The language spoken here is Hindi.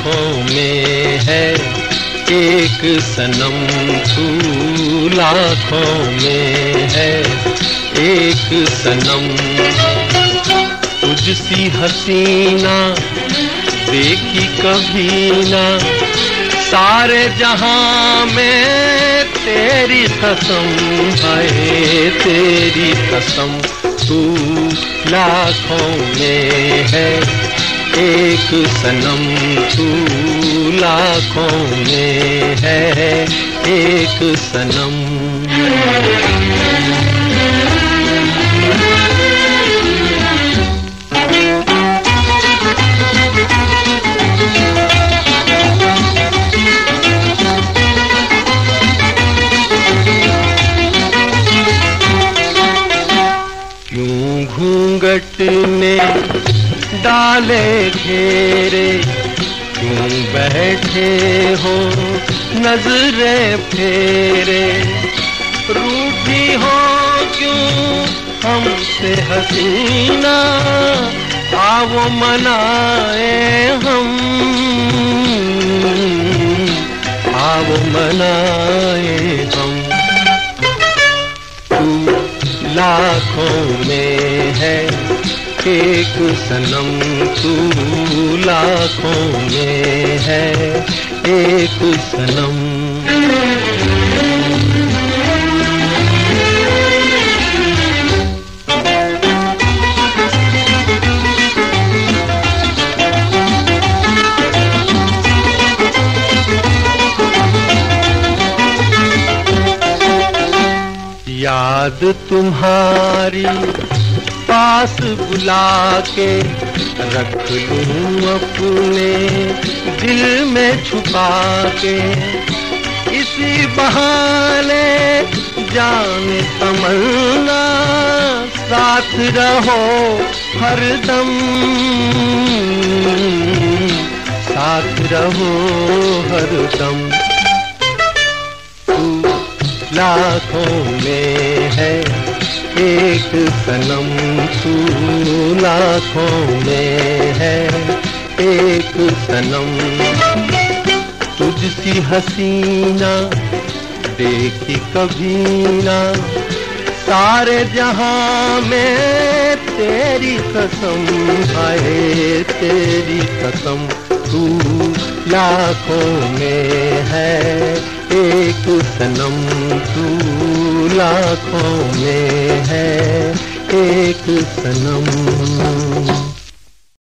आँखों में है एक सनम फूल आँखों में है एक सनम। तुझसी हसीना देखी कभी ना, सारे जहाँ में तेरी कसम है तेरी कसम, तू लाखों में है। एक सनम तू लाखों में है एक सनम। घूंघट ने डाले घेरे। क्यों बैठे हो नजरे फेरे। रूठी हो क्यों हमसे हसीना? आओ मनाए हम। आओ मनाए हम। तू लाखों में है। एक सनम तू लाखों में है। एक सनम। याद तुम्हारी पास बुला के रख लूँ अपने दिल में छुपा के इसी बहाने जाने तमन्ना, साथ रहो हरदम साथ रहो हरदम तू लाखों में है। एक सनम तू लाखों में है। एक सनम तुझसी हसीना देखी कभी ना। सारे जहाँ में तेरी कसम आए, तेरी कसम तू लाखों में है। एक सनम तू लाखों में है एक सनम।